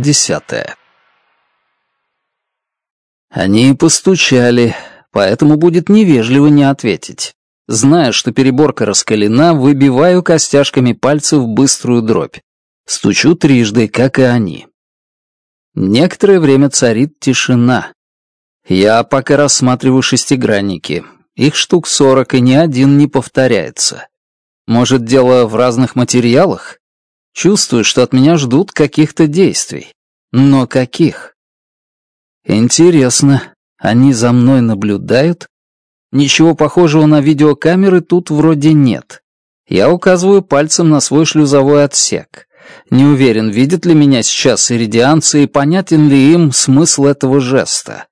десятая. Они постучали, поэтому будет невежливо не ответить. Зная, что переборка раскалена, выбиваю костяшками пальцев быструю дробь. Стучу трижды, как и они. Некоторое время царит тишина. Я пока рассматриваю шестигранники. Их штук сорок, и ни один не повторяется. Может, дело в разных материалах? Чувствую, что от меня ждут каких-то действий. Но каких? Интересно, они за мной наблюдают? Ничего похожего на видеокамеры тут вроде нет. Я указываю пальцем на свой шлюзовой отсек. Не уверен, видят ли меня сейчас иридианцы и понятен ли им смысл этого жеста.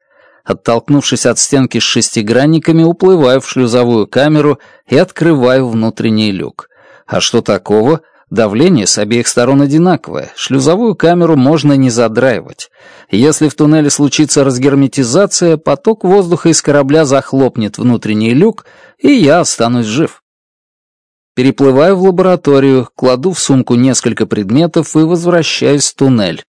Оттолкнувшись от стенки с шестигранниками, уплываю в шлюзовую камеру и открываю внутренний люк. А что такого? Давление с обеих сторон одинаковое, шлюзовую камеру можно не задраивать. Если в туннеле случится разгерметизация, поток воздуха из корабля захлопнет внутренний люк, и я останусь жив. Переплываю в лабораторию, кладу в сумку несколько предметов и возвращаюсь в туннель.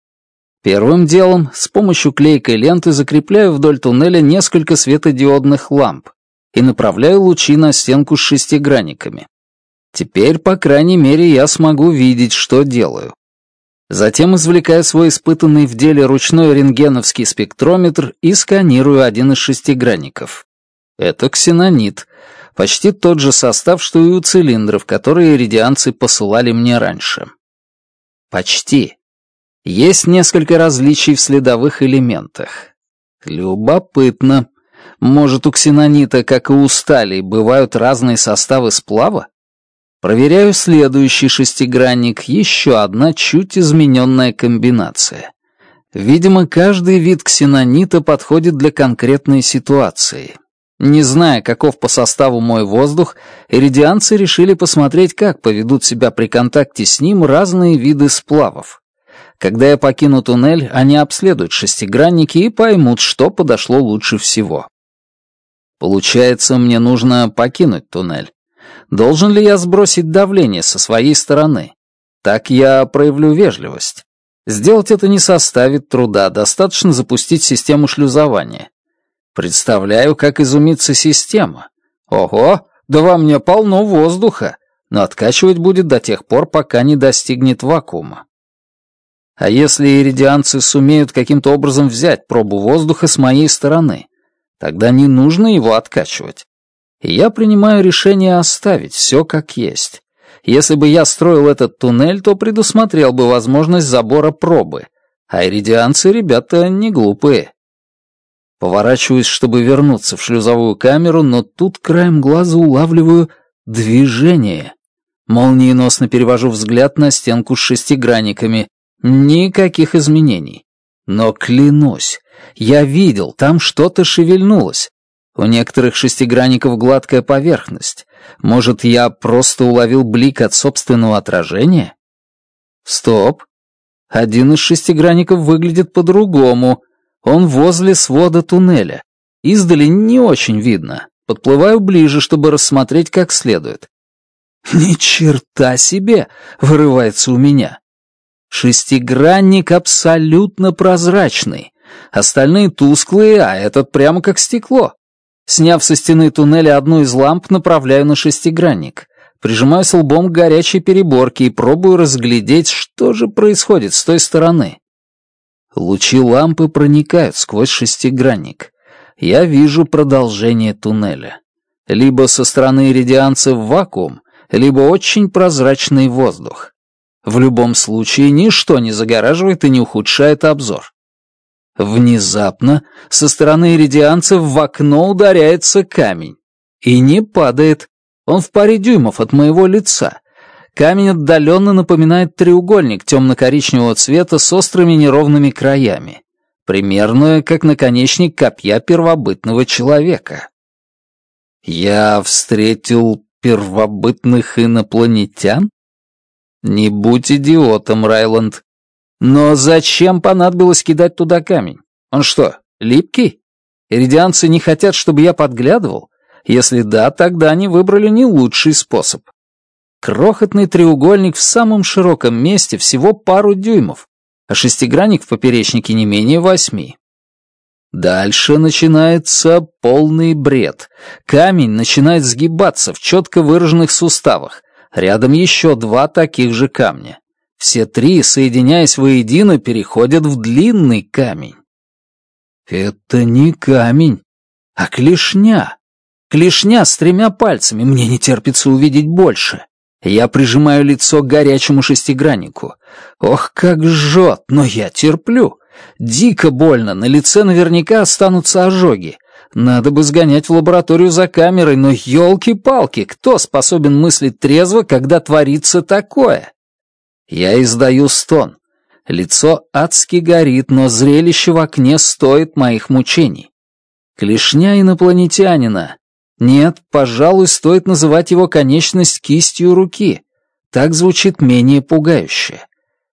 Первым делом с помощью клейкой ленты закрепляю вдоль туннеля несколько светодиодных ламп и направляю лучи на стенку с шестигранниками. Теперь, по крайней мере, я смогу видеть, что делаю. Затем извлекаю свой испытанный в деле ручной рентгеновский спектрометр и сканирую один из шестигранников. Это ксенонит, почти тот же состав, что и у цилиндров, которые иридианцы посылали мне раньше. Почти. Есть несколько различий в следовых элементах. Любопытно. Может, у ксенонита, как и у стали, бывают разные составы сплава? Проверяю следующий шестигранник, еще одна чуть измененная комбинация. Видимо, каждый вид ксенонита подходит для конкретной ситуации. Не зная, каков по составу мой воздух, иридианцы решили посмотреть, как поведут себя при контакте с ним разные виды сплавов. Когда я покину туннель, они обследуют шестигранники и поймут, что подошло лучше всего. Получается, мне нужно покинуть туннель. Должен ли я сбросить давление со своей стороны? Так я проявлю вежливость. Сделать это не составит труда, достаточно запустить систему шлюзования. Представляю, как изумится система. Ого, да во мне полно воздуха, но откачивать будет до тех пор, пока не достигнет вакуума. А если иридианцы сумеют каким-то образом взять пробу воздуха с моей стороны, тогда не нужно его откачивать я принимаю решение оставить все как есть. Если бы я строил этот туннель, то предусмотрел бы возможность забора пробы. А иридианцы ребята не глупые. Поворачиваюсь, чтобы вернуться в шлюзовую камеру, но тут краем глаза улавливаю движение. Молниеносно перевожу взгляд на стенку с шестигранниками. Никаких изменений. Но клянусь, я видел, там что-то шевельнулось. У некоторых шестигранников гладкая поверхность. Может, я просто уловил блик от собственного отражения? Стоп. Один из шестигранников выглядит по-другому. Он возле свода туннеля. Издали не очень видно. Подплываю ближе, чтобы рассмотреть как следует. «Ни черта себе!» — вырывается у меня. Шестигранник абсолютно прозрачный. Остальные тусклые, а этот прямо как стекло. Сняв со стены туннеля одну из ламп, направляю на шестигранник. Прижимаюсь лбом к горячей переборке и пробую разглядеть, что же происходит с той стороны. Лучи лампы проникают сквозь шестигранник. Я вижу продолжение туннеля. Либо со стороны иридианцев вакуум, либо очень прозрачный воздух. В любом случае, ничто не загораживает и не ухудшает обзор. Внезапно со стороны иридианцев в окно ударяется камень. И не падает. Он в паре дюймов от моего лица. Камень отдаленно напоминает треугольник темно-коричневого цвета с острыми неровными краями. Примерно как наконечник копья первобытного человека. Я встретил первобытных инопланетян? Не будь идиотом, Райланд. Но зачем понадобилось кидать туда камень? Он что, липкий? Иридианцы не хотят, чтобы я подглядывал? Если да, тогда они выбрали не лучший способ. Крохотный треугольник в самом широком месте всего пару дюймов, а шестигранник в поперечнике не менее восьми. Дальше начинается полный бред. Камень начинает сгибаться в четко выраженных суставах. Рядом еще два таких же камня. Все три, соединяясь воедино, переходят в длинный камень. Это не камень, а клешня. Клешня с тремя пальцами, мне не терпится увидеть больше. Я прижимаю лицо к горячему шестиграннику. Ох, как жжет, но я терплю. Дико больно, на лице наверняка останутся ожоги. Надо бы сгонять в лабораторию за камерой, но елки-палки, кто способен мыслить трезво, когда творится такое? Я издаю стон. Лицо адски горит, но зрелище в окне стоит моих мучений. Клешня инопланетянина. Нет, пожалуй, стоит называть его конечность кистью руки. Так звучит менее пугающе.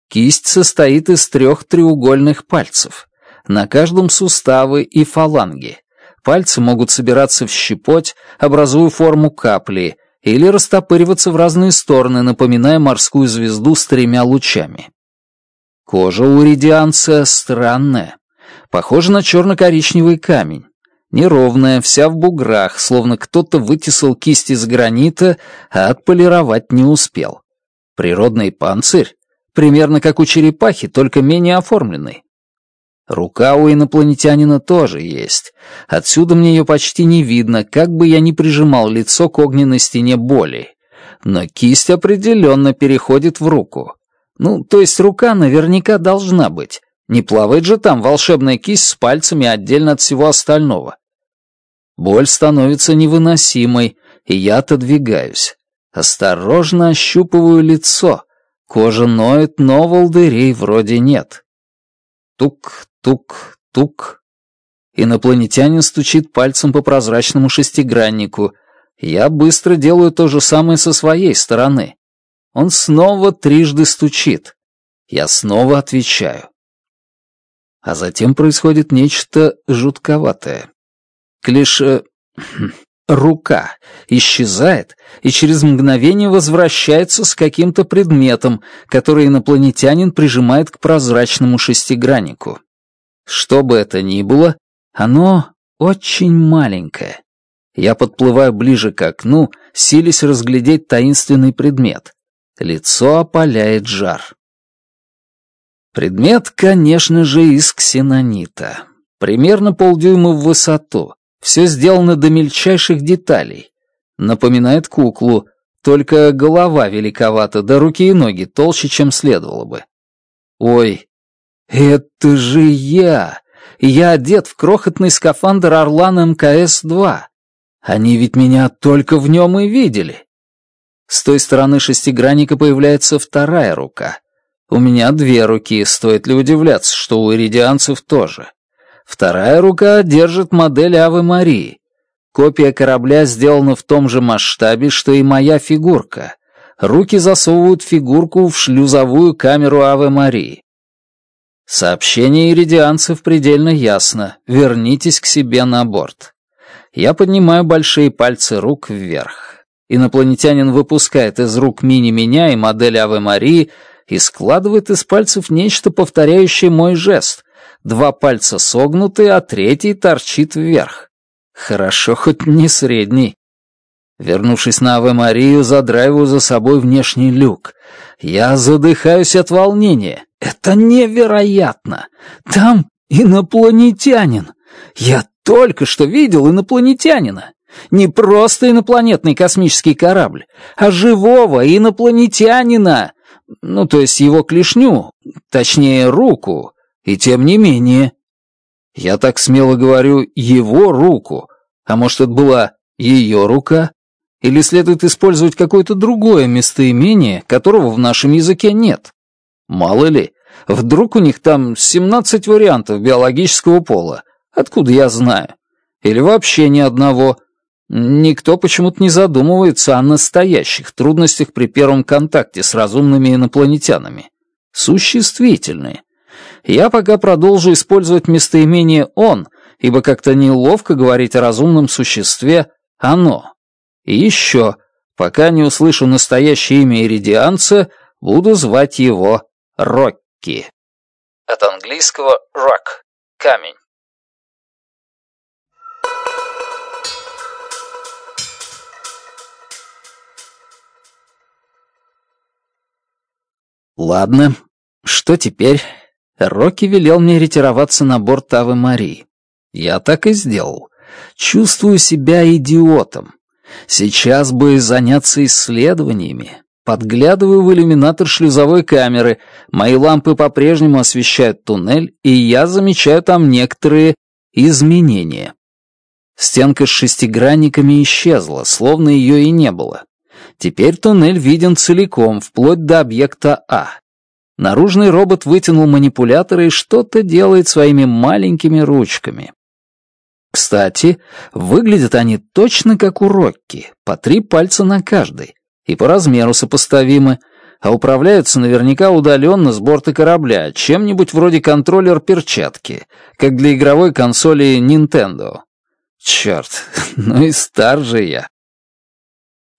Кисть состоит из трех треугольных пальцев. На каждом суставы и фаланги. Пальцы могут собираться в щепоть, образуя форму капли — или растопыриваться в разные стороны, напоминая морскую звезду с тремя лучами. Кожа у ридианца странная, похожа на черно-коричневый камень, неровная, вся в буграх, словно кто-то вытесал кисть из гранита, а отполировать не успел. Природный панцирь, примерно как у черепахи, только менее оформленный, Рука у инопланетянина тоже есть. Отсюда мне ее почти не видно, как бы я ни прижимал лицо к огненной стене боли. Но кисть определенно переходит в руку. Ну, то есть рука наверняка должна быть. Не плавает же там волшебная кисть с пальцами отдельно от всего остального. Боль становится невыносимой, и я отодвигаюсь. Осторожно ощупываю лицо. Кожа ноет, но волдырей вроде нет. Тук, Тук, тук. Инопланетянин стучит пальцем по прозрачному шестиграннику. Я быстро делаю то же самое со своей стороны. Он снова трижды стучит. Я снова отвечаю. А затем происходит нечто жутковатое. Клише... Э, рука исчезает и через мгновение возвращается с каким-то предметом, который инопланетянин прижимает к прозрачному шестиграннику. Что бы это ни было, оно очень маленькое. Я подплываю ближе к окну, сились разглядеть таинственный предмет. Лицо опаляет жар. Предмет, конечно же, из ксенонита. Примерно полдюйма в высоту. Все сделано до мельчайших деталей. Напоминает куклу, только голова великовата, да руки и ноги толще, чем следовало бы. Ой, «Это же я! Я одет в крохотный скафандр «Орлана» МКС-2. Они ведь меня только в нем и видели». С той стороны шестигранника появляется вторая рука. У меня две руки, стоит ли удивляться, что у иридианцев тоже. Вторая рука держит модель Авы Марии. Копия корабля сделана в том же масштабе, что и моя фигурка. Руки засовывают фигурку в шлюзовую камеру Авы Марии. Сообщение иридианцев предельно ясно. Вернитесь к себе на борт. Я поднимаю большие пальцы рук вверх. Инопланетянин выпускает из рук мини-меня и модель Авы Марии и складывает из пальцев нечто, повторяющее мой жест. Два пальца согнуты, а третий торчит вверх. Хорошо, хоть не средний. Вернувшись на Аве Марию, задраиваю за собой внешний люк. Я задыхаюсь от волнения. Это невероятно! Там инопланетянин! Я только что видел инопланетянина! Не просто инопланетный космический корабль, а живого инопланетянина! Ну, то есть его клешню, точнее, руку. И тем не менее... Я так смело говорю «его руку», а может, это была ее рука? Или следует использовать какое-то другое местоимение, которого в нашем языке нет? Мало ли, вдруг у них там 17 вариантов биологического пола. Откуда я знаю? Или вообще ни одного. Никто почему-то не задумывается о настоящих трудностях при первом контакте с разумными инопланетянами. Существительные. Я пока продолжу использовать местоимение «он», ибо как-то неловко говорить о разумном существе «оно». И еще, пока не услышу настоящее имя иридианца, буду звать его Рокки. От английского «rock» — камень. Ладно, что теперь? Рокки велел мне ретироваться на борт Авы Марии. Я так и сделал. Чувствую себя идиотом. Сейчас бы заняться исследованиями. Подглядываю в иллюминатор шлюзовой камеры, мои лампы по-прежнему освещают туннель, и я замечаю там некоторые изменения. Стенка с шестигранниками исчезла, словно ее и не было. Теперь туннель виден целиком, вплоть до объекта А. Наружный робот вытянул манипулятор и что-то делает своими маленькими ручками. Кстати, выглядят они точно как урокки, по три пальца на каждой, и по размеру сопоставимы, а управляются наверняка удаленно с борта корабля, чем-нибудь вроде контроллер перчатки, как для игровой консоли Nintendo. Черт, ну и стар же я.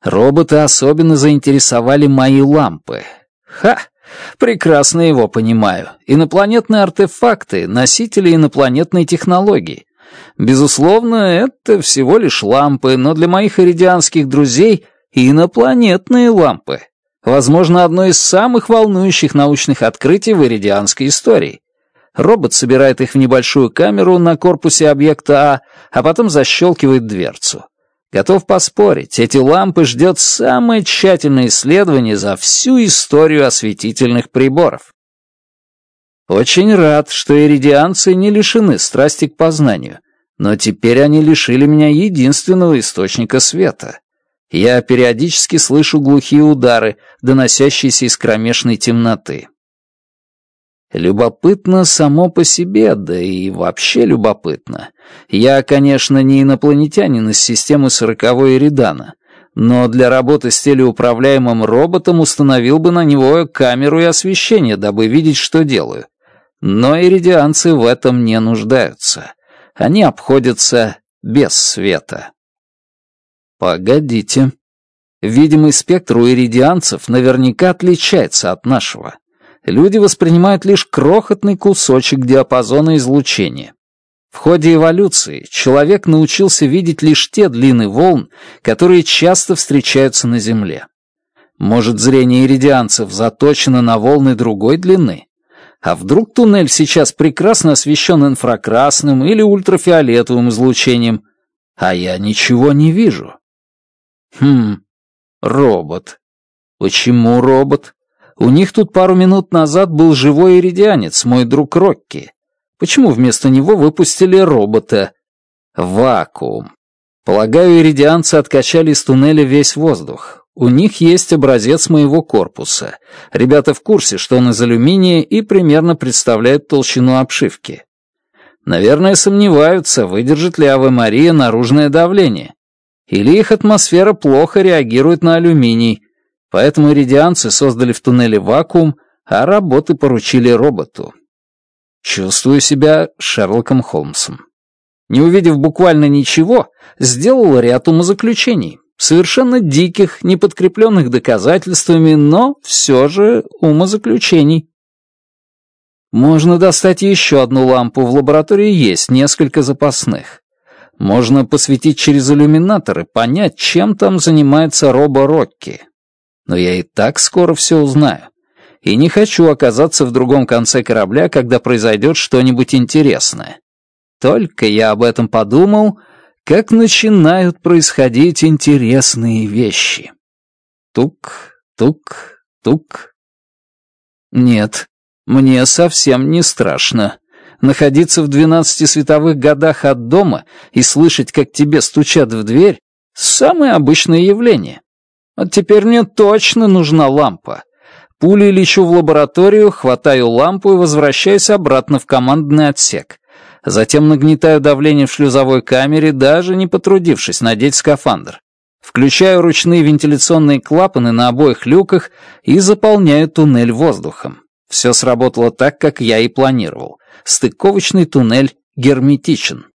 Роботы особенно заинтересовали мои лампы. Ха! Прекрасно его понимаю. Инопланетные артефакты, носители инопланетной технологии. Безусловно, это всего лишь лампы, но для моих иридианских друзей — инопланетные лампы. Возможно, одно из самых волнующих научных открытий в иридианской истории. Робот собирает их в небольшую камеру на корпусе объекта А, а потом защелкивает дверцу. Готов поспорить, эти лампы ждет самое тщательное исследование за всю историю осветительных приборов. Очень рад, что иридианцы не лишены страсти к познанию, но теперь они лишили меня единственного источника света. Я периодически слышу глухие удары, доносящиеся из кромешной темноты. Любопытно само по себе, да и вообще любопытно. Я, конечно, не инопланетянин из системы сороковой Эридана, но для работы с телеуправляемым роботом установил бы на него камеру и освещение, дабы видеть, что делаю но иридианцы в этом не нуждаются. Они обходятся без света. Погодите. Видимый спектр у иридианцев наверняка отличается от нашего. Люди воспринимают лишь крохотный кусочек диапазона излучения. В ходе эволюции человек научился видеть лишь те длины волн, которые часто встречаются на Земле. Может, зрение иридианцев заточено на волны другой длины? А вдруг туннель сейчас прекрасно освещен инфракрасным или ультрафиолетовым излучением? А я ничего не вижу. Хм, робот. Почему робот? У них тут пару минут назад был живой иридианец, мой друг Рокки. Почему вместо него выпустили робота? Вакуум. Полагаю, иридианцы откачали из туннеля весь воздух. У них есть образец моего корпуса. Ребята в курсе, что он из алюминия и примерно представляет толщину обшивки. Наверное, сомневаются, выдержит ли Аве Мария наружное давление. Или их атмосфера плохо реагирует на алюминий. Поэтому иридианцы создали в туннеле вакуум, а работы поручили роботу. Чувствую себя Шерлоком Холмсом. Не увидев буквально ничего, сделал ряд умозаключений совершенно диких, неподкрепленных доказательствами, но все же умозаключений. Можно достать еще одну лампу, в лаборатории есть несколько запасных. Можно посветить через иллюминатор и понять, чем там занимается Робо Рокки. Но я и так скоро все узнаю. И не хочу оказаться в другом конце корабля, когда произойдет что-нибудь интересное. Только я об этом подумал, как начинают происходить интересные вещи. Тук, тук, тук. Нет, мне совсем не страшно. Находиться в двенадцати световых годах от дома и слышать, как тебе стучат в дверь, самое обычное явление. А теперь мне точно нужна лампа. Пулей лечу в лабораторию, хватаю лампу и возвращаюсь обратно в командный отсек затем нагнетаю давление в шлюзовой камере, даже не потрудившись надеть скафандр. Включаю ручные вентиляционные клапаны на обоих люках и заполняю туннель воздухом. Все сработало так, как я и планировал. Стыковочный туннель герметичен.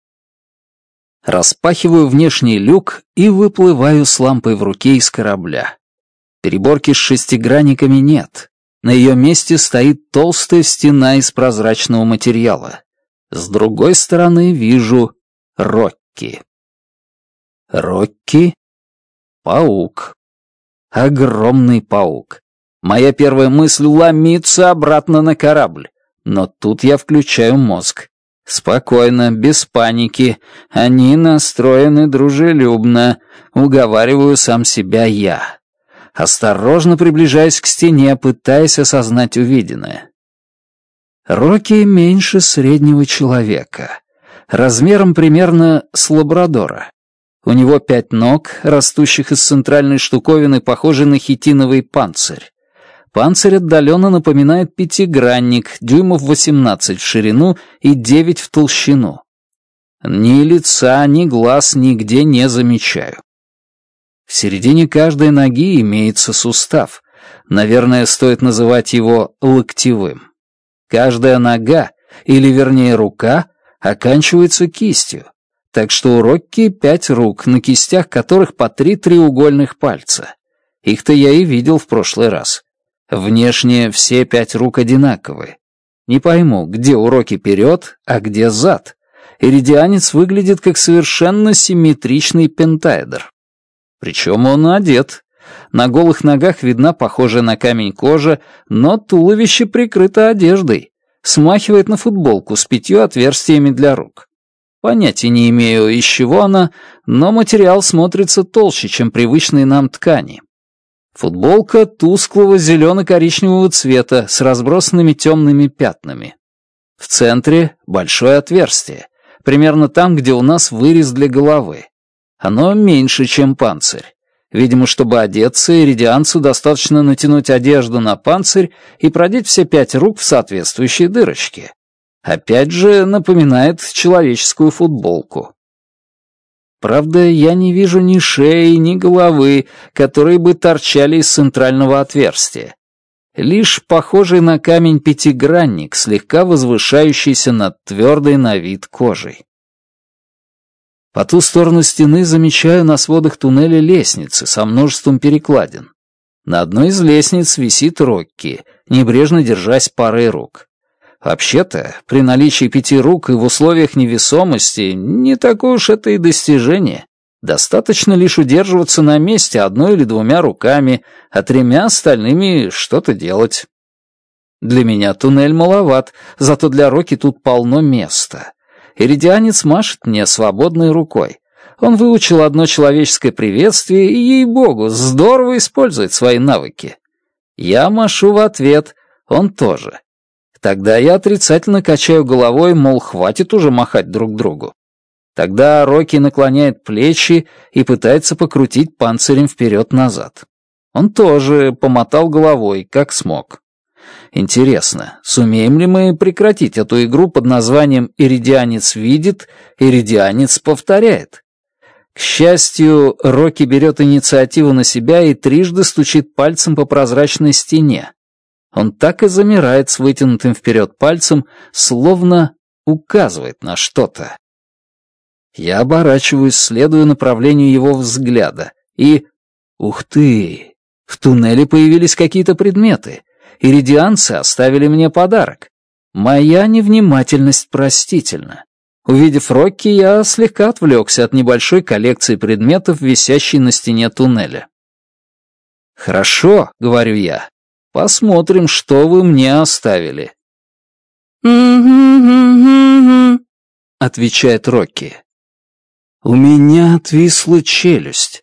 Распахиваю внешний люк и выплываю с лампой в руке из корабля. Переборки с шестигранниками нет. На ее месте стоит толстая стена из прозрачного материала. С другой стороны вижу Рокки. Рокки — паук. Огромный паук. Моя первая мысль — ломиться обратно на корабль. Но тут я включаю мозг. Спокойно, без паники. Они настроены дружелюбно. Уговариваю сам себя я. Осторожно приближаясь к стене, пытаясь осознать увиденное. Руки меньше среднего человека. Размером примерно с лабрадора. У него пять ног, растущих из центральной штуковины, похожей на хитиновый панцирь. Панцирь отдаленно напоминает пятигранник, дюймов 18 в ширину и 9 в толщину. Ни лица, ни глаз нигде не замечаю. В середине каждой ноги имеется сустав. Наверное, стоит называть его локтевым. Каждая нога, или вернее рука, оканчивается кистью. Так что у Рокки пять рук, на кистях которых по три треугольных пальца. Их-то я и видел в прошлый раз. Внешне все пять рук одинаковы. Не пойму, где уроки вперед, а где зад. Иридианец выглядит как совершенно симметричный пентайдер. Причем он одет. На голых ногах видна похожая на камень кожа, но туловище прикрыто одеждой. Смахивает на футболку с пятью отверстиями для рук. Понятия не имею, из чего она, но материал смотрится толще, чем привычные нам ткани. Футболка тусклого зелено-коричневого цвета с разбросанными темными пятнами. В центре большое отверстие, примерно там, где у нас вырез для головы. Оно меньше, чем панцирь. Видимо, чтобы одеться, иридианцу достаточно натянуть одежду на панцирь и продеть все пять рук в соответствующие дырочки. Опять же, напоминает человеческую футболку. Правда, я не вижу ни шеи, ни головы, которые бы торчали из центрального отверстия. Лишь похожий на камень пятигранник, слегка возвышающийся над твердой на вид кожей. По ту сторону стены замечаю на сводах туннеля лестницы со множеством перекладин. На одной из лестниц висит Рокки, небрежно держась парой рук. Вообще-то, при наличии пяти рук и в условиях невесомости не такое уж это и достижение. Достаточно лишь удерживаться на месте одной или двумя руками, а тремя остальными что-то делать. Для меня туннель маловат, зато для Рокки тут полно места. Иридианец машет мне свободной рукой. Он выучил одно человеческое приветствие и, ей-богу, здорово использует свои навыки. Я машу в ответ, он тоже. Тогда я отрицательно качаю головой, мол, хватит уже махать друг другу. Тогда Рокки наклоняет плечи и пытается покрутить панцирем вперед-назад. Он тоже помотал головой, как смог. Интересно, сумеем ли мы прекратить эту игру под названием «Иридианец видит, Иридианец повторяет»? К счастью, Рокки берет инициативу на себя и трижды стучит пальцем по прозрачной стене. Он так и замирает с вытянутым вперед пальцем, словно указывает на что-то. Я оборачиваюсь, следуя направлению его взгляда, и... Ух ты! В туннеле появились какие-то предметы иридианцы оставили мне подарок. Моя невнимательность простительна. Увидев Рокки, я слегка отвлекся от небольшой коллекции предметов, висящей на стене туннеля. «Хорошо», — говорю я, — «посмотрим, что вы мне оставили». — отвечает Рокки. «У меня отвисла челюсть.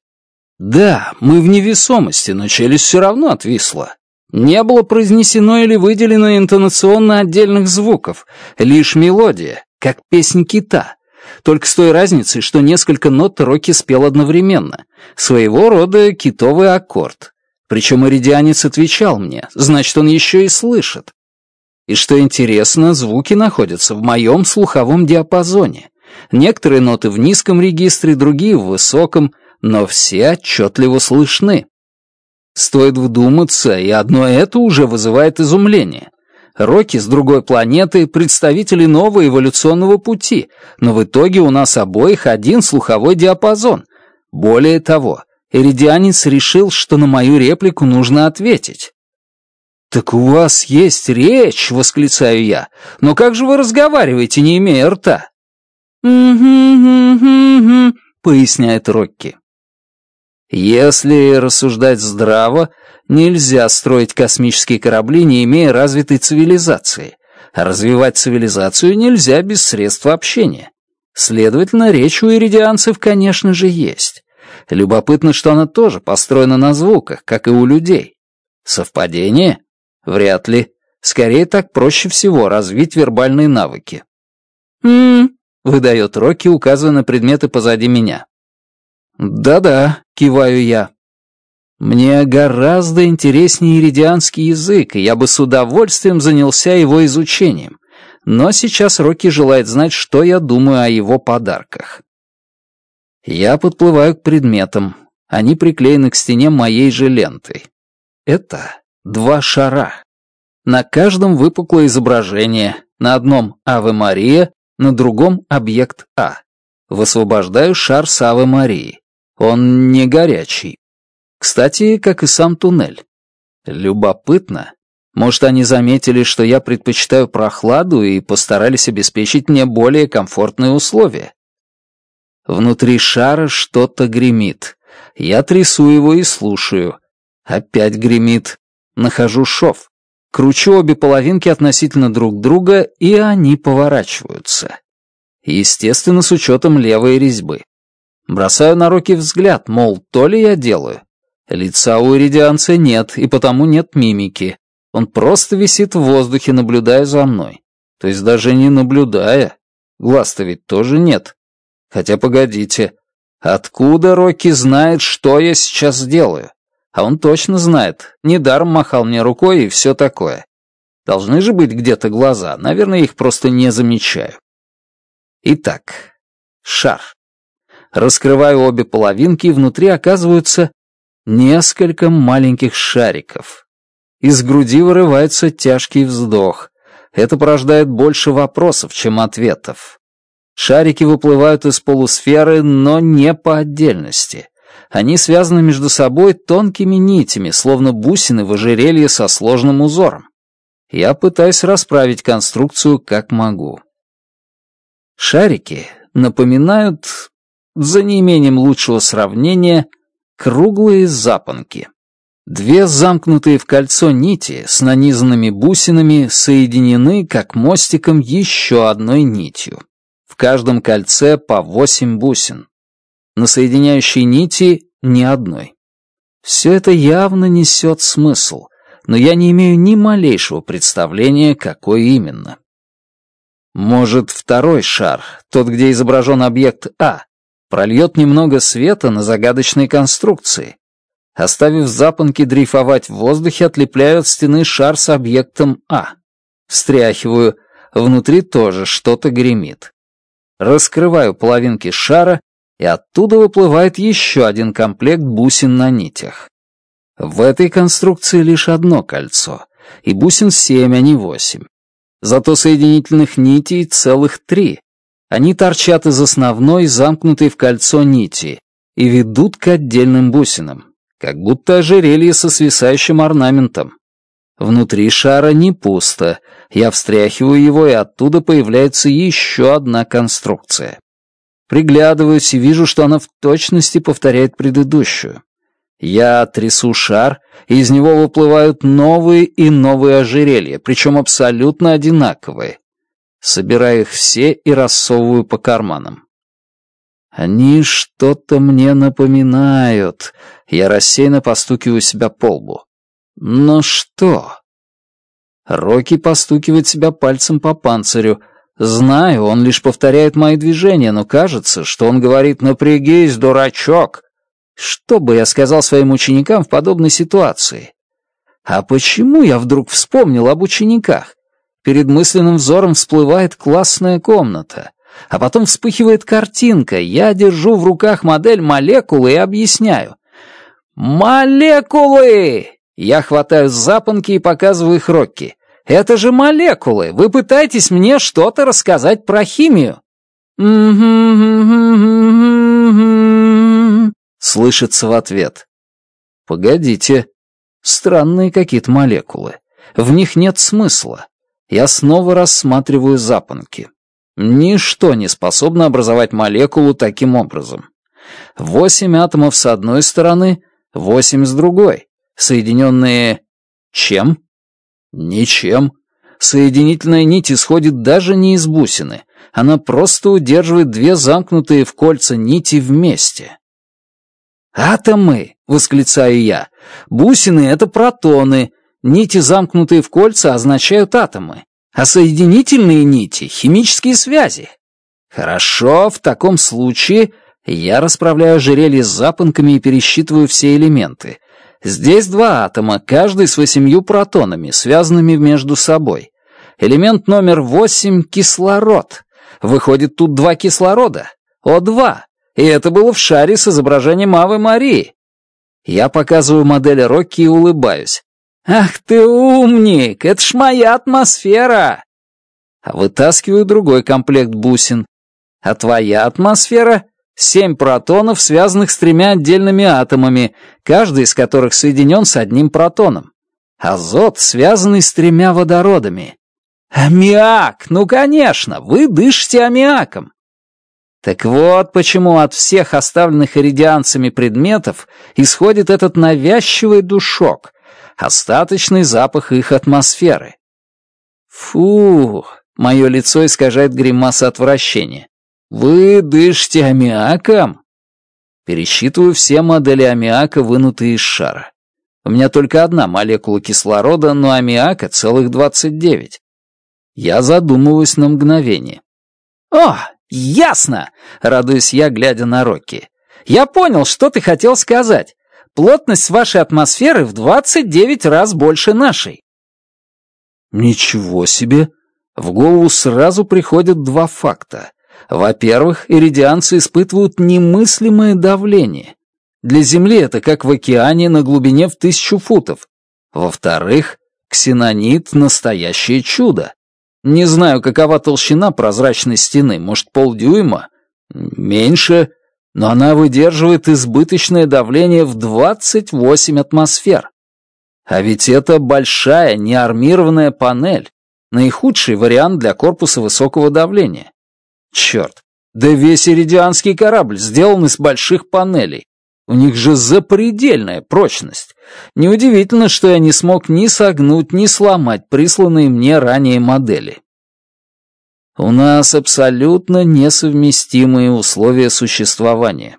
Да, мы в невесомости, но челюсть все равно отвисла. Не было произнесено или выделено интонационно отдельных звуков, лишь мелодия, как песнь кита. Только с той разницей, что несколько нот Рокки спел одновременно, своего рода китовый аккорд. Причем иридианец отвечал мне, значит, он еще и слышит. И что интересно, звуки находятся в моем слуховом диапазоне. Некоторые ноты в низком регистре, другие в высоком, но все отчетливо слышны. Стоит вдуматься, и одно это уже вызывает изумление. Рокки с другой планеты — представители нового эволюционного пути, но в итоге у нас обоих один слуховой диапазон. Более того, Эридианец решил, что на мою реплику нужно ответить. «Так у вас есть речь!» — восклицаю я. «Но как же вы разговариваете, не имея рта?» «Угу-угу-угу», — поясняет Рокки. Если рассуждать здраво, нельзя строить космические корабли, не имея развитой цивилизации. Развивать цивилизацию нельзя без средств общения. Следовательно, речь у иридианцев, конечно же, есть. Любопытно, что она тоже построена на звуках, как и у людей. Совпадение? Вряд ли. Скорее так проще всего развить вербальные навыки. Выдаёт выдает Рокки, указывая на предметы позади меня. «Да-да», — киваю я. «Мне гораздо интереснее иридианский язык, и я бы с удовольствием занялся его изучением. Но сейчас Рокки желает знать, что я думаю о его подарках». Я подплываю к предметам. Они приклеены к стене моей же лентой. Это два шара. На каждом выпуклое изображение, на одном «Аве Мария», на другом «Объект А». Высвобождаю шар с «Аве Марии». Он не горячий. Кстати, как и сам туннель. Любопытно. Может, они заметили, что я предпочитаю прохладу и постарались обеспечить мне более комфортные условия. Внутри шара что-то гремит. Я трясу его и слушаю. Опять гремит. Нахожу шов. Кручу обе половинки относительно друг друга, и они поворачиваются. Естественно, с учетом левой резьбы. Бросаю на руки взгляд, мол, то ли я делаю. Лица у иридианца нет, и потому нет мимики. Он просто висит в воздухе, наблюдая за мной. То есть даже не наблюдая. Глаз-то ведь тоже нет. Хотя погодите, откуда Рокки знает, что я сейчас делаю? А он точно знает. Недаром махал мне рукой и все такое. Должны же быть где-то глаза. Наверное, их просто не замечаю. Итак, шар. Раскрываю обе половинки, и внутри оказываются несколько маленьких шариков. Из груди вырывается тяжкий вздох. Это порождает больше вопросов, чем ответов. Шарики выплывают из полусферы, но не по отдельности. Они связаны между собой тонкими нитями, словно бусины в ожерелье со сложным узором. Я пытаюсь расправить конструкцию как могу. Шарики напоминают за неимением лучшего сравнения, круглые запонки. Две замкнутые в кольцо нити с нанизанными бусинами соединены как мостиком еще одной нитью. В каждом кольце по восемь бусин. На соединяющей нити ни одной. Все это явно несет смысл, но я не имею ни малейшего представления, какой именно. Может, второй шар, тот, где изображен объект А, прольет немного света на загадочные конструкции. Оставив запонки дрейфовать в воздухе, отлепляю от стены шар с объектом А. Встряхиваю, внутри тоже что-то гремит. Раскрываю половинки шара, и оттуда выплывает еще один комплект бусин на нитях. В этой конструкции лишь одно кольцо, и бусин семь, а не восемь. Зато соединительных нитей целых три, они торчат из основной, замкнутой в кольцо нити, и ведут к отдельным бусинам, как будто ожерелье со свисающим орнаментом. Внутри шара не пусто, я встряхиваю его, и оттуда появляется еще одна конструкция. Приглядываюсь и вижу, что она в точности повторяет предыдущую. Я трясу шар, и из него выплывают новые и новые ожерелья, причем абсолютно одинаковые собираю их все и рассовываю по карманам. Они что-то мне напоминают. Я рассеянно постукиваю себя по лбу. Но что? Рокки постукивает себя пальцем по панцирю. Знаю, он лишь повторяет мои движения, но кажется, что он говорит «напрягись, дурачок». Что бы я сказал своим ученикам в подобной ситуации? А почему я вдруг вспомнил об учениках? перед мысленным взором всплывает классная комната, а потом вспыхивает картинка. Я держу в руках модель молекулы и объясняю. «Молекулы!» Я хватаю за панки и показываю их Рокки. «Это же молекулы! Вы пытаетесь мне что-то рассказать про химию!» Слышится в ответ. «Погодите. Странные какие-то молекулы. В них нет смысла я снова рассматриваю запонки. Ничто не способно образовать молекулу таким образом. Восемь атомов с одной стороны, восемь с другой, соединенные чем? Ничем. Соединительная нить исходит даже не из бусины. Она просто удерживает две замкнутые в кольца нити вместе. «Атомы!» — восклицаю я. «Бусины — это протоны, Нити, замкнутые в кольца, означают атомы, а соединительные нити — химические связи. Хорошо, в таком случае я расправляю жерелье с запонками и пересчитываю все элементы. Здесь два атома, каждый с восемью протонами, связанными между собой. Элемент номер восемь — кислород. Выходит, тут два кислорода. О2. И это было в шаре с изображением Авы Марии. Я показываю модель Рокки и улыбаюсь. «Ах ты умник! Это ж моя атмосфера!» А вытаскиваю другой комплект бусин. «А твоя атмосфера?» Семь протонов, связанных с тремя отдельными атомами, каждый из которых соединен с одним протоном. Азот, связанный с тремя водородами. Аммиак! Ну, конечно, вы дышите аммиаком. Так вот почему от всех оставленных иридианцами предметов исходит этот навязчивый душок, остаточный запах их атмосферы. Фу, мое лицо искажает гримаса отвращения. Вы дышите аммиаком? Пересчитываю все модели аммиака, вынутые из шара. У меня только одна молекула кислорода, но аммиака целых 29. Я задумываюсь на мгновение. «О, ясно!» — радуюсь я, глядя на Рокки. «Я понял, что ты хотел сказать. Плотность вашей атмосферы в 29 раз больше нашей. Ничего себе! В голову сразу приходят два факта. Во-первых, иридианцы испытывают немыслимое давление. Для Земли это как в океане на глубине в тысячу футов. Во-вторых, ксенонит — настоящее чудо. Не знаю, какова толщина прозрачной стены, может, полдюйма? Меньше? но она выдерживает избыточное давление в 28 атмосфер. А ведь это большая неармированная панель, наихудший вариант для корпуса высокого давления. Черт, да весь иридианский корабль сделан из больших панелей. У них же запредельная прочность. Неудивительно, что я не смог ни согнуть, ни сломать присланные мне ранее модели. У нас абсолютно несовместимые условия существования.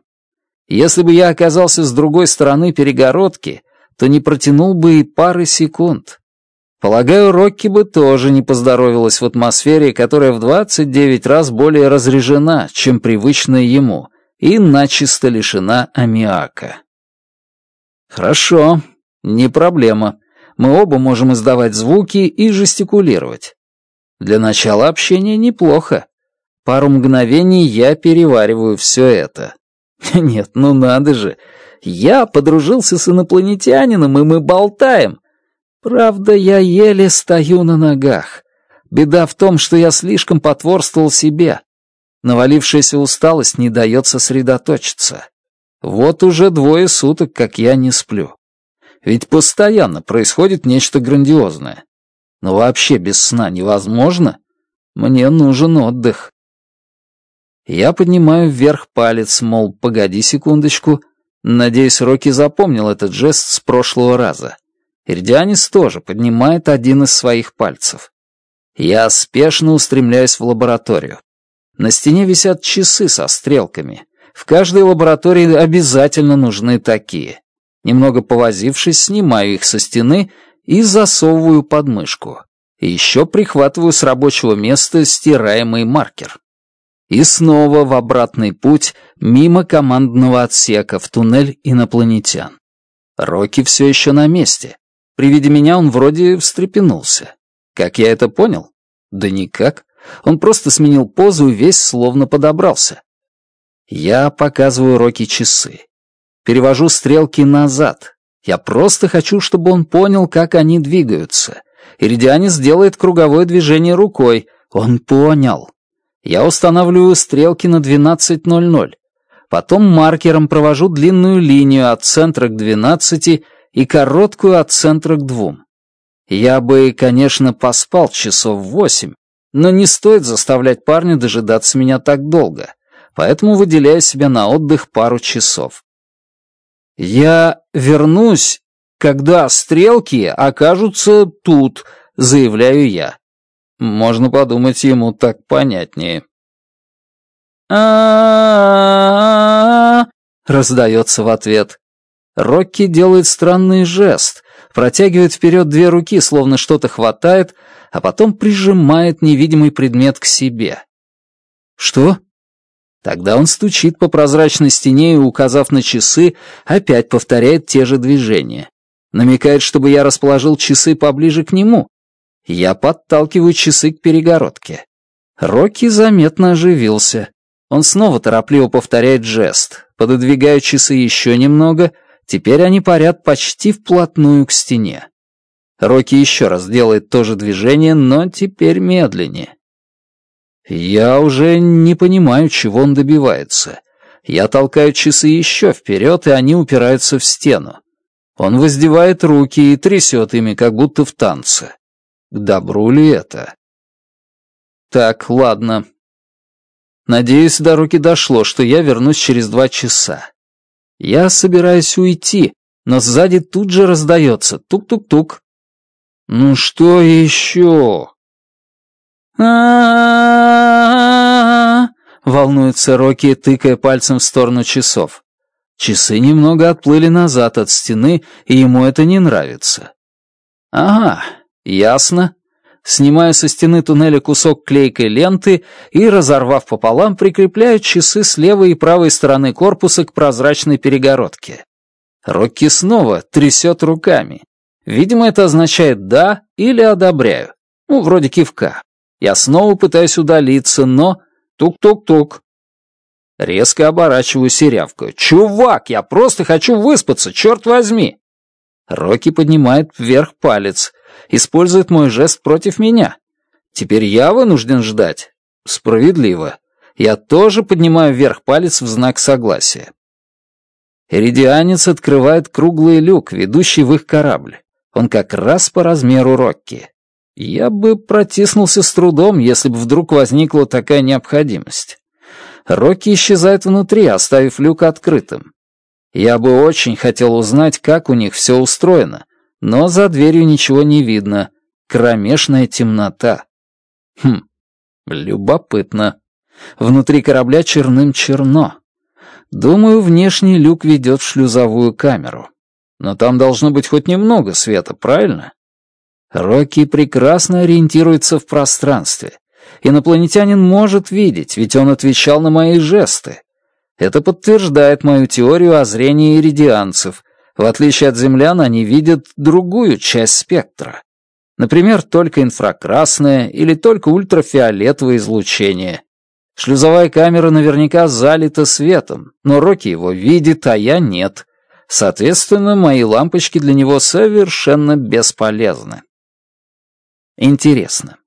Если бы я оказался с другой стороны перегородки, то не протянул бы и пары секунд. Полагаю, Рокки бы тоже не поздоровилась в атмосфере, которая в 29 раз более разрежена, чем привычная ему, и начисто лишена аммиака. Хорошо, не проблема. Мы оба можем издавать звуки и жестикулировать. Для начала общения неплохо. Пару мгновений я перевариваю все это. Нет, ну надо же. Я подружился с инопланетянином, и мы болтаем. Правда, я еле стою на ногах. Беда в том, что я слишком потворствовал себе. Навалившаяся усталость не дает сосредоточиться. Вот уже двое суток, как я не сплю. Ведь постоянно происходит нечто грандиозное. Но вообще без сна невозможно. Мне нужен отдых. Я поднимаю вверх палец, мол, погоди секундочку. Надеюсь, Рокки запомнил этот жест с прошлого раза. Ирдианис тоже поднимает один из своих пальцев. Я спешно устремляюсь в лабораторию. На стене висят часы со стрелками. В каждой лаборатории обязательно нужны такие. Немного повозившись, снимаю их со стены и засовываю подмышку. Еще прихватываю с рабочего места стираемый маркер. И снова в обратный путь, мимо командного отсека, в туннель инопланетян. Рокки все еще на месте. При виде меня он вроде встрепенулся. Как я это понял? Да никак. Он просто сменил позу и весь словно подобрался. Я показываю Рокки часы. Перевожу стрелки назад, я просто хочу, чтобы он понял, как они двигаются. Иридианец делает круговое движение рукой. Он понял. Я устанавливаю стрелки на 12.00. Потом маркером провожу длинную линию от центра к 12 и короткую от центра к 2. Я бы, конечно, поспал часов 8, но не стоит заставлять парня дожидаться меня так долго, поэтому выделяю себе на отдых пару часов. «Я вернусь, когда стрелки окажутся тут», — заявляю я. Можно подумать, ему так понятнее. а раздается в ответ. Рокки делает странный жест, протягивает вперед две руки, словно что-то хватает, а потом прижимает невидимый предмет к себе. «Что?» Тогда он стучит по прозрачной стене и, указав на часы, опять повторяет те же движения. Намекает, чтобы я расположил часы поближе к нему. Я подталкиваю часы к перегородке. Рокки заметно оживился. Он снова торопливо повторяет жест. Пододвигаю часы еще немного. Теперь они парят почти вплотную к стене. Рокки еще раз делает то же движение, но теперь медленнее. Я уже не понимаю, чего он добивается. Я толкаю часы еще вперед, и они упираются в стену. Он воздевает руки и трясет ими, как будто в танце. К добру ли это? Так, ладно. Надеюсь, до руки дошло, что я вернусь через два часа. Я собираюсь уйти, но сзади тут же раздается тук-тук-тук. Ну что еще? а, -а, -а, волнуются Рокки, тыкая пальцем в сторону часов. Часы немного отплыли назад от стены, и ему это не нравится. Ага, ясно. Снимаю со стены туннеля кусок клейкой ленты и, разорвав пополам, прикрепляю часы с левой и правой стороны корпуса к прозрачной перегородке. Рокки снова трясет руками. Видимо, это означает «да» или «одобряю». Ну, вроде кивка. Я снова пытаюсь удалиться, но Тук-тук-тук. Резко оборачиваю Серявку. «Чувак, я просто хочу выспаться, черт возьми!» Рокки поднимает вверх палец. Использует мой жест против меня. Теперь я вынужден ждать. Справедливо. Я тоже поднимаю вверх палец в знак согласия. Эридианец открывает круглый люк, ведущий в их корабль. Он как раз по размеру Рокки. Я бы протиснулся с трудом, если бы вдруг возникла такая необходимость. Рокки исчезает внутри, оставив люк открытым. Я бы очень хотел узнать, как у них все устроено, но за дверью ничего не видно. Кромешная темнота. Хм, любопытно. Внутри корабля черным черно. Думаю, внешний люк ведет в шлюзовую камеру. Но там должно быть хоть немного света, правильно? Рокки прекрасно ориентируется в пространстве. Инопланетянин может видеть, ведь он отвечал на мои жесты. Это подтверждает мою теорию о зрении иридианцев. В отличие от землян, они видят другую часть спектра. Например, только инфракрасное или только ультрафиолетовое излучение. Шлюзовая камера наверняка залита светом, но Рокки его видит, а я нет. Соответственно, мои лампочки для него совершенно бесполезны. Интересно.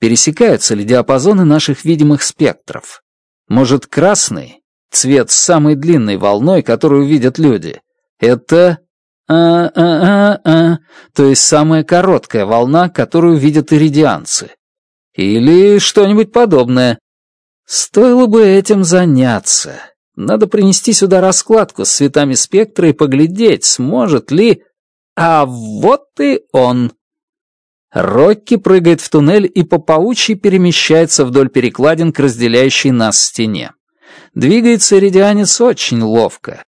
Пересекаются ли диапазоны наших видимых спектров? Может, красный, цвет с самой длинной волной, которую видят люди, это... А-а-а-а, то есть самая короткая волна, которую видят иридианцы. Или что-нибудь подобное. Стоило бы этим заняться. Надо принести сюда раскладку с цветами спектра и поглядеть, сможет ли... А вот и он. Рокки прыгает в туннель и по паучьи перемещается вдоль перекладин к разделяющей нас стене. Двигается иридианец очень ловко.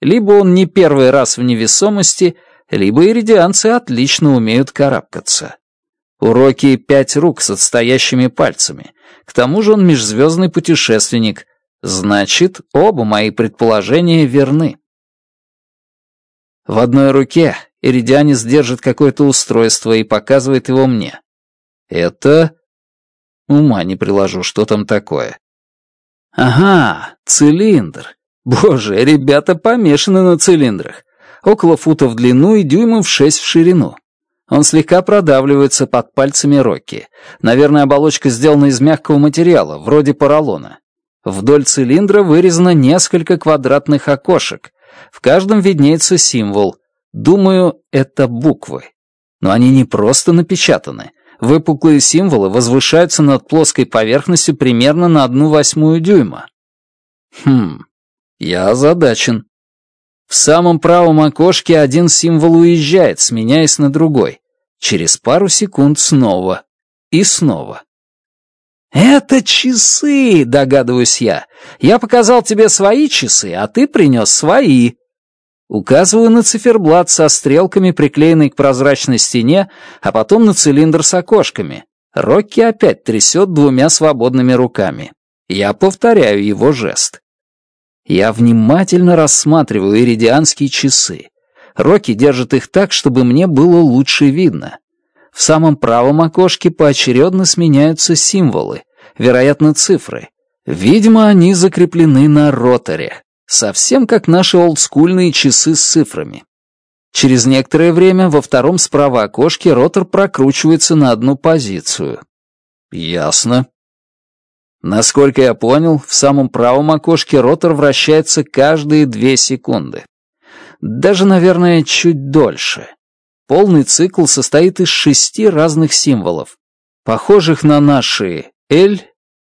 Либо он не первый раз в невесомости, либо иридианцы отлично умеют карабкаться. У Рокки пять рук с отстоящими пальцами. К тому же он межзвездный путешественник. Значит, оба мои предположения верны. В одной руке Иридианец держит какое-то устройство и показывает его мне. Это... Ума не приложу, что там такое. Ага, цилиндр. Боже, ребята помешаны на цилиндрах. Около фута в длину и дюймов шесть в ширину. Он слегка продавливается под пальцами Рокки. Наверное, оболочка сделана из мягкого материала, вроде поролона. Вдоль цилиндра вырезано несколько квадратных окошек. В каждом виднеется символ. Думаю, это буквы. Но они не просто напечатаны. Выпуклые символы возвышаются над плоской поверхностью примерно на одну восьмую дюйма. Хм, я озадачен. В самом правом окошке один символ уезжает, сменяясь на другой. Через пару секунд снова. И снова. «Это часы!» — догадываюсь я. «Я показал тебе свои часы, а ты принес свои. Указываю на циферблат со стрелками, приклеенной к прозрачной стене, а потом на цилиндр с окошками. Рокки опять трясет двумя свободными руками. Я повторяю его жест. Я внимательно рассматриваю иридианские часы. Рокки держит их так, чтобы мне было лучше видно. В самом правом окошке поочередно сменяются символы, вероятно, цифры. Видимо, они закреплены на роторе совсем как наши олдскульные часы с цифрами. Через некоторое время во втором справа окошке ротор прокручивается на одну позицию. Ясно. Насколько я понял, в самом правом окошке ротор вращается каждые две секунды. Даже, наверное, чуть дольше. Полный цикл состоит из шести разных символов, похожих на наши L,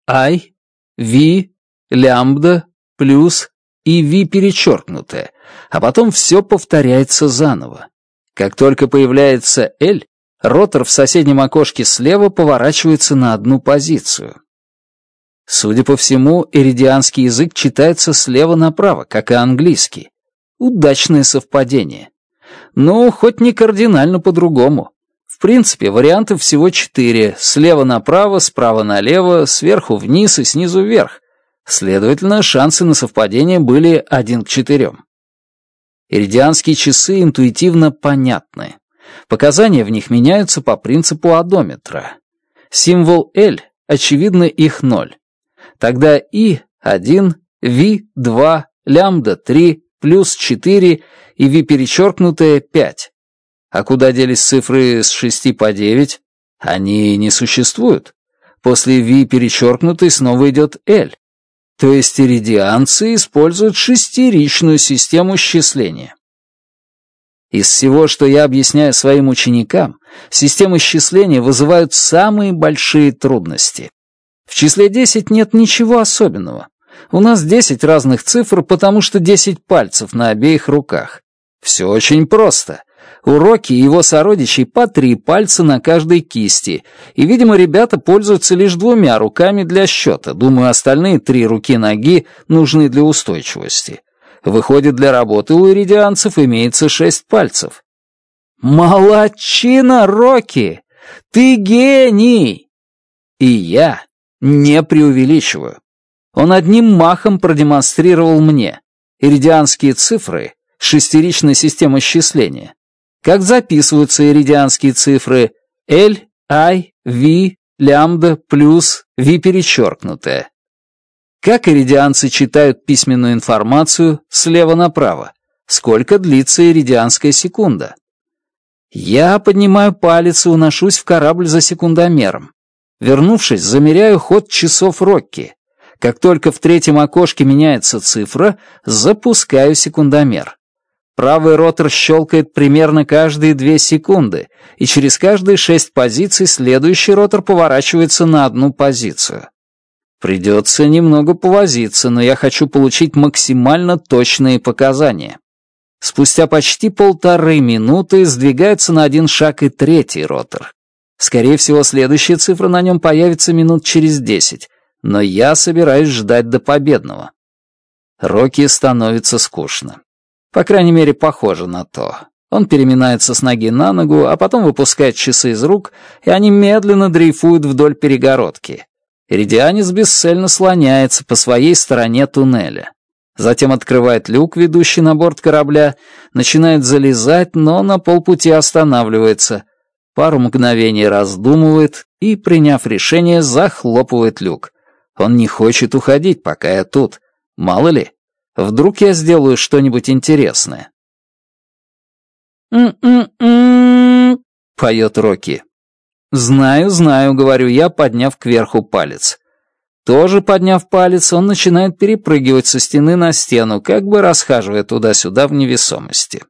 I, V, лямбда, плюс, и «ИВ» перечеркнутое, а потом все повторяется заново. Как только появляется L, ротор в соседнем окошке слева поворачивается на одну позицию. Судя по всему, иридианский язык читается слева направо, как и английский. Удачное совпадение. Ну, хоть не кардинально по-другому. В принципе, вариантов всего четыре. Слева направо, справа налево, сверху вниз и снизу вверх. Следовательно, шансы на совпадение были один к четырем. Иридианские часы интуитивно понятны. Показания в них меняются по принципу одометра. Символ L — очевидно их ноль. Тогда I — один, V — два, лямбда — три плюс четыре и V перечеркнутое — пять. А куда делись цифры с шести по девять? Они не существуют. После V перечеркнутой снова идет L. То есть иридианцы используют шестеричную систему счисления. Из всего, что я объясняю своим ученикам, системы счисления вызывают самые большие трудности. В числе 10 нет ничего особенного. У нас 10 разных цифр, потому что 10 пальцев на обеих руках. Все очень просто. Уроки его сородичей по три пальца на каждой кисти, и, видимо, ребята пользуются лишь двумя руками для счета, думаю, остальные три руки-ноги нужны для устойчивости. Выходит, для работы у иридианцев имеется шесть пальцев. «Молодчина, Рокки! Ты гений!» И я не преувеличиваю. Он одним махом продемонстрировал мне иридианские цифры, шестеричная система счисления, как записываются иридианские цифры L, I, V, лямбда, плюс, V перечеркнутое. Как иридианцы читают письменную информацию слева направо? Сколько длится иридианская секунда? Я поднимаю палец и уношусь в корабль за секундомером. Вернувшись, замеряю ход часов Рокки. Как только в третьем окошке меняется цифра, запускаю секундомер. Правый ротор щелкает примерно каждые две секунды, и через каждые шесть позиций следующий ротор поворачивается на одну позицию. Придется немного повозиться, но я хочу получить максимально точные показания. Спустя почти полторы минуты сдвигается на один шаг и третий ротор. Скорее всего, следующая цифра на нем появится минут через десять, но я собираюсь ждать до победного. Роки становится скучно. По крайней мере, похоже на то. Он переминается с ноги на ногу, а потом выпускает часы из рук, и они медленно дрейфуют вдоль перегородки. Иридианец бесцельно слоняется по своей стороне туннеля. Затем открывает люк, ведущий на борт корабля, начинает залезать, но на полпути останавливается. Пару мгновений раздумывает и, приняв решение, захлопывает люк. Он не хочет уходить, пока я тут. Мало ли, Вдруг я сделаю что-нибудь интересное. М-м-м, Поет Рокки. «Знаю, знаю», — говорю я, подняв кверху палец. Тоже подняв палец, он начинает перепрыгивать со стены на стену, как бы расхаживая туда-сюда в невесомости.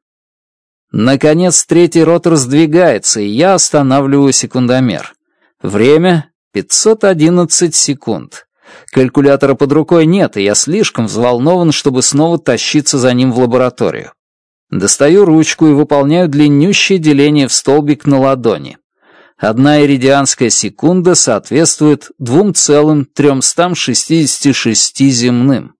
Наконец, третий рот раздвигается, и я останавливаю секундомер. Время — 511 секунд. Калькулятора под рукой нет, и я слишком взволнован, чтобы снова тащиться за ним в лабораторию. Достаю ручку и выполняю длиннющее деление в столбик на ладони. Одна иридианская секунда соответствует 2,366 земным.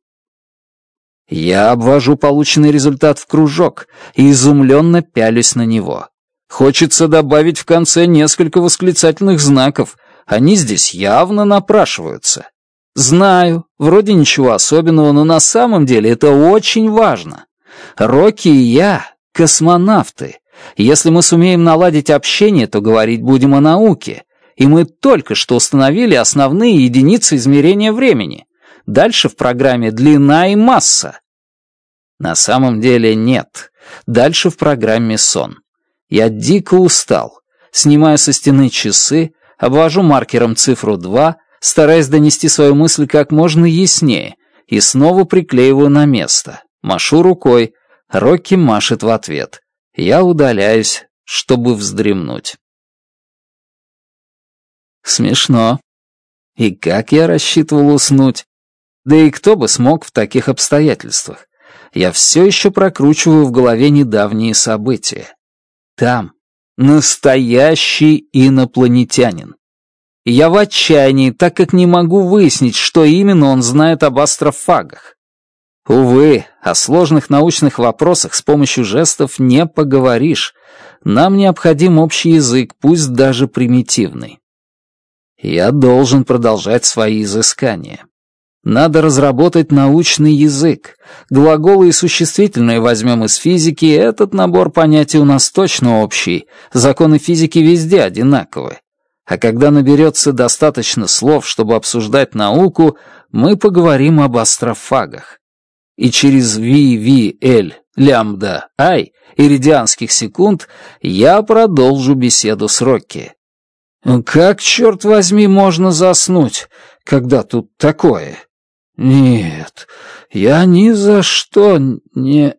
Я обвожу полученный результат в кружок и изумленно пялюсь на него. Хочется добавить в конце несколько восклицательных знаков, они здесь явно напрашиваются. Знаю, вроде ничего особенного, но на самом деле это очень важно. Рокки и я — космонавты. Если мы сумеем наладить общение, то говорить будем о науке. И мы только что установили основные единицы измерения времени. Дальше в программе длина и масса. На самом деле нет. Дальше в программе сон. Я дико устал. Снимаю со стены часы, обвожу маркером цифру 2 стараясь донести свою мысль как можно яснее, и снова приклеиваю на место. Машу рукой, Рокки машет в ответ. Я удаляюсь, чтобы вздремнуть. Смешно. И как я рассчитывал уснуть? Да и кто бы смог в таких обстоятельствах? Я все еще прокручиваю в голове недавние события. Там настоящий инопланетянин. Я в отчаянии, так как не могу выяснить, что именно он знает об астрофагах. Увы, о сложных научных вопросах с помощью жестов не поговоришь. Нам необходим общий язык, пусть даже примитивный. Я должен продолжать свои изыскания. Надо разработать научный язык. Глаголы и существительные возьмем из физики, этот набор понятий у нас точно общий. Законы физики везде одинаковые. А когда наберется достаточно слов, чтобы обсуждать науку, мы поговорим об астрофагах. И через VVL, лямбда, ай, иридианских секунд я продолжу беседу с Рокки. Как, черт возьми, можно заснуть, когда тут такое? Нет, я ни за что не...